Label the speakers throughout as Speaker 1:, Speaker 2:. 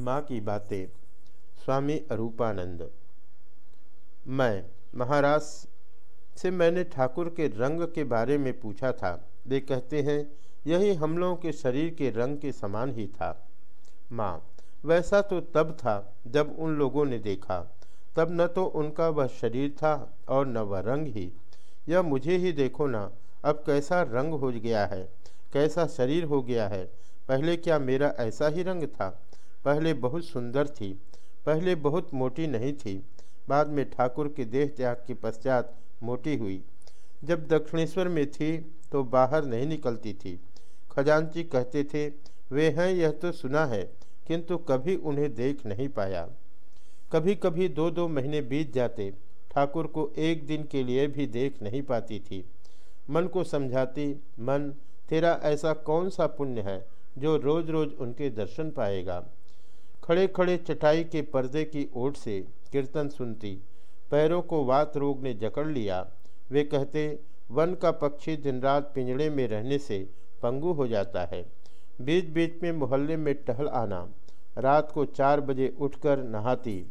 Speaker 1: माँ की बातें, स्वामी अरूपानंद। मैं, महाराज, से मैंने ठाकुर के रंग के बारे में पूछा था। वे कहते हैं, यही हम लोगों के शरीर के रंग के समान ही था। माँ, वैसा तो तब था जब उन लोगों ने देखा। तब न तो उनका वह शरीर था और न वह रंग ही। यह मुझे ही देखो ना, अब कैसा रंग हो गया है, कैसा शरीर हो गया है, पहले क्या मेरा ऐसा ही रंग था? पहले बहुत सुंदर थी, पहले बहुत मोटी नहीं थी। बाद में ठाकुर के देह त्याग के पश्चात मोटी हुई। जब दक्षिणेश्वर में थी तो बाहर नहीं निकलती थी। खजांची कहते थे, वे हैं, यह तो सुना है, किंतु कभी उन्हें देख नहीं पाया। कभी कभी दो दो महीने बीत जाते, ठाकुर को एक दिन के लिए भी देख नहीं पाती थी। मन को समझाती, मन, तेरा ऐसा कौन सा पुण्य है, जो रोज रोज उनके दर्शन पाएगा? खड़े खड़े चटाई के पर्दे की ओट से कीर्तन सुनती, पैरों को वात रोग ने जकड़ लिया। वे कहते, वन का पक्षी दिन रात पिंजड़े में रहने से पंगु हो जाता है। बीच बीच में मोहल्ले में टहल आना। रात को चार बजे उठकर नहाती।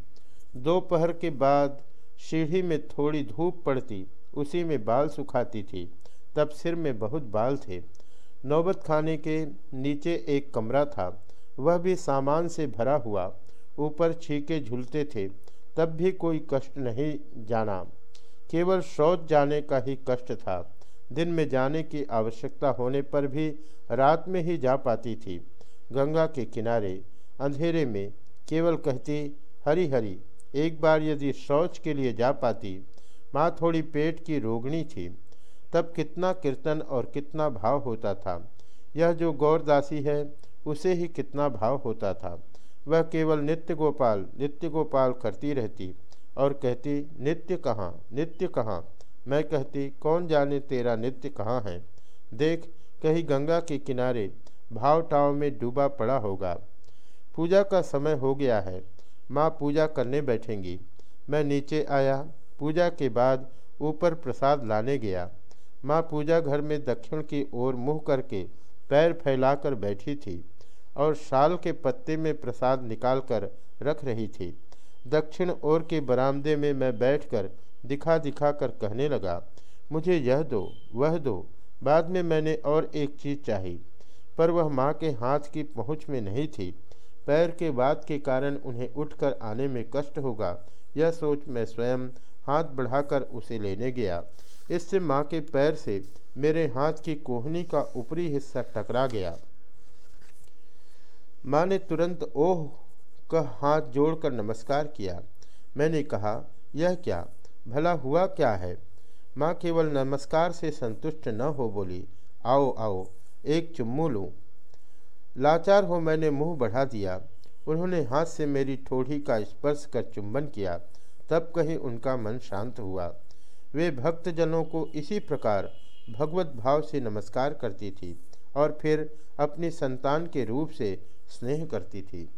Speaker 1: दोपहर के बाद सीढ़ी में थोड़ी धूप पड़ती, उसी में बाल सुखाती थी। तब सिर में बहुत बाल थे। नौबत खाने के नीचे एक कमरा था। वह भी सामान से भरा हुआ, ऊपर छीके झूलते थे, तब भी कोई कष्ट नहीं जाना। केवल शौच जाने का ही कष्ट था। दिन में जाने की आवश्यकता होने पर भी रात में ही जा पाती थी। गंगा के किनारे, अंधेरे में केवल कहती, हरी हरी, एक बार यदि शौच के लिए जा पाती, माँ थोड़ी पेट की रोगणी थी, तब कितना कीर्तन और कितना भाव होता था। यह जो गौरदासी है उसे ही कितना भाव होता था। वह केवल नित्य गोपाल नित्य गोपाल करती रहती और कहती, नित्य कहाँ नित्य कहाँ? मैं कहती, कौन जाने तेरा नित्य कहाँ है? देख, कहीं गंगा के किनारे भाव टाव में डूबा पड़ा होगा। पूजा का समय हो गया है। माँ पूजा करने बैठेंगी। मैं नीचे आया। पूजा के बाद ऊपर प्रसाद लाने गया। माँ पूजा घर में दक्षिण की ओर मुँह करके पैर फैलाकर बैठी थी। और शाल के पत्ते में प्रसाद निकालकर रख रही थी। दक्षिण ओर के बरामदे में मैं बैठकर दिखा दिखा कर कहने लगा, मुझे यह दो, वह दो। बाद में मैंने और एक चीज़ चाही पर वह माँ के हाथ की पहुँच में नहीं थी। पैर के बाद के कारण उन्हें उठकर आने में कष्ट होगा, यह सोच मैं स्वयं हाथ बढ़ाकर उसे लेने गया। इससे माँ के पैर से मेरे हाथ की कोहनी का ऊपरी हिस्सा टकरा गया। माँ ने तुरंत ओह कह हाथ जोड़कर नमस्कार किया। मैंने कहा, यह क्या? भला हुआ क्या है? माँ केवल नमस्कार से संतुष्ट न हो बोली। आओ आओ, एक चुम्मू लूँ। लाचार हो मैंने मुँह बढ़ा दिया। उन्होंने हाथ से मेरी ठोड़ी का स्पर्श कर चुंबन किया। तब कहीं उनका मन शांत हुआ। वे भक्तजनों को इसी प्रकार भगवत भाव से नमस्कार करती थी और फिर अपनी संतान के रूप से स्नेह करती थी।